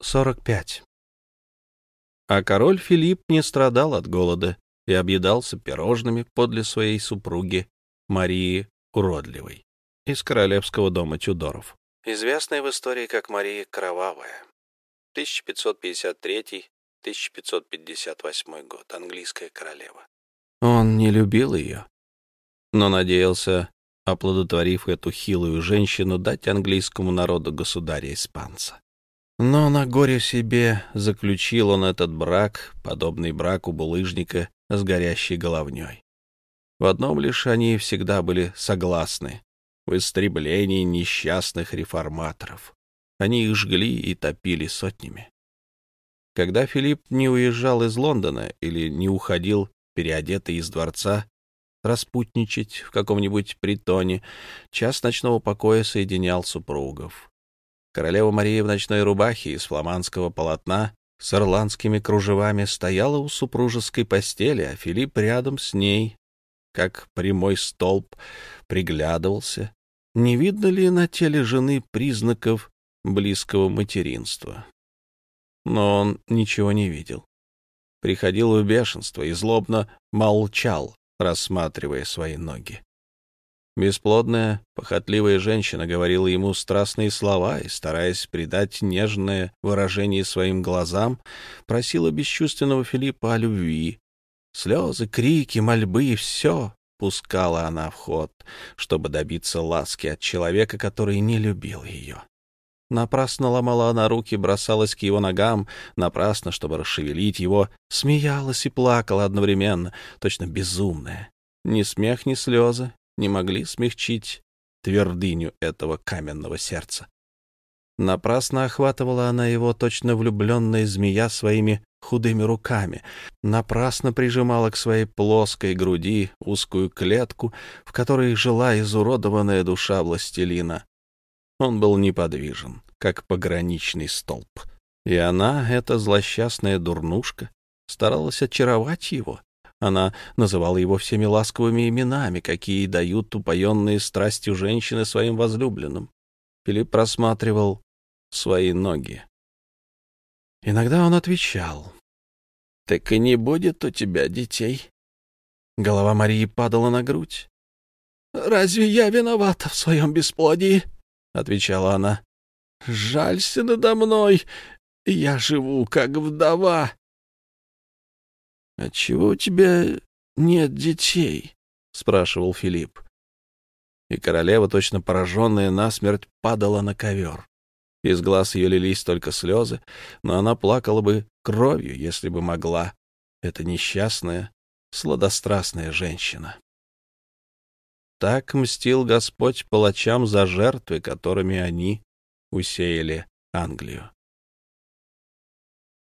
45. А король Филипп не страдал от голода и объедался пирожными подле своей супруги Марии Уродливой из королевского дома Тюдоров, известной в истории как Мария Кровавая. 1553-1558 год, английская королева. Он не любил ее, но надеялся, оплодотворив эту хилую женщину, дать английскому народу государя-испанца. Но на горе себе заключил он этот брак, подобный браку булыжника с горящей головней. В одном лишь они всегда были согласны — в истреблении несчастных реформаторов. Они их жгли и топили сотнями. Когда Филипп не уезжал из Лондона или не уходил, переодетый из дворца, распутничать в каком-нибудь притоне, час ночного покоя соединял супругов. Королева Мария в ночной рубахе из фламандского полотна с ирландскими кружевами стояла у супружеской постели, а Филипп рядом с ней, как прямой столб, приглядывался, не видно ли на теле жены признаков близкого материнства. Но он ничего не видел. Приходил в бешенство и злобно молчал, рассматривая свои ноги. Бесплодная, похотливая женщина говорила ему страстные слова и, стараясь придать нежное выражение своим глазам, просила бесчувственного Филиппа о любви. Слезы, крики, мольбы все пускала она в ход, чтобы добиться ласки от человека, который не любил ее. Напрасно ломала она руки, бросалась к его ногам, напрасно, чтобы расшевелить его, смеялась и плакала одновременно, точно безумная. Ни смех, ни слезы, не могли смягчить твердыню этого каменного сердца. Напрасно охватывала она его, точно влюбленная змея, своими худыми руками, напрасно прижимала к своей плоской груди узкую клетку, в которой жила изуродованная душа властелина. Он был неподвижен, как пограничный столб. И она, эта злосчастная дурнушка, старалась очаровать его, она называла его всеми ласковыми именами, какие дают упоенные страстью женщины своим возлюбленным. Филипп просматривал свои ноги. Иногда он отвечал. — Так и не будет у тебя детей. Голова Марии падала на грудь. — Разве я виновата в своем бесплодии? — отвечала она. — Жалься надо мной. Я живу как вдова. «Отчего у тебя нет детей?» — спрашивал Филипп. И королева, точно пораженная насмерть, падала на ковер. Из глаз ее лились только слезы, но она плакала бы кровью, если бы могла. Это несчастная, сладострастная женщина. Так мстил Господь палачам за жертвы, которыми они усеяли Англию.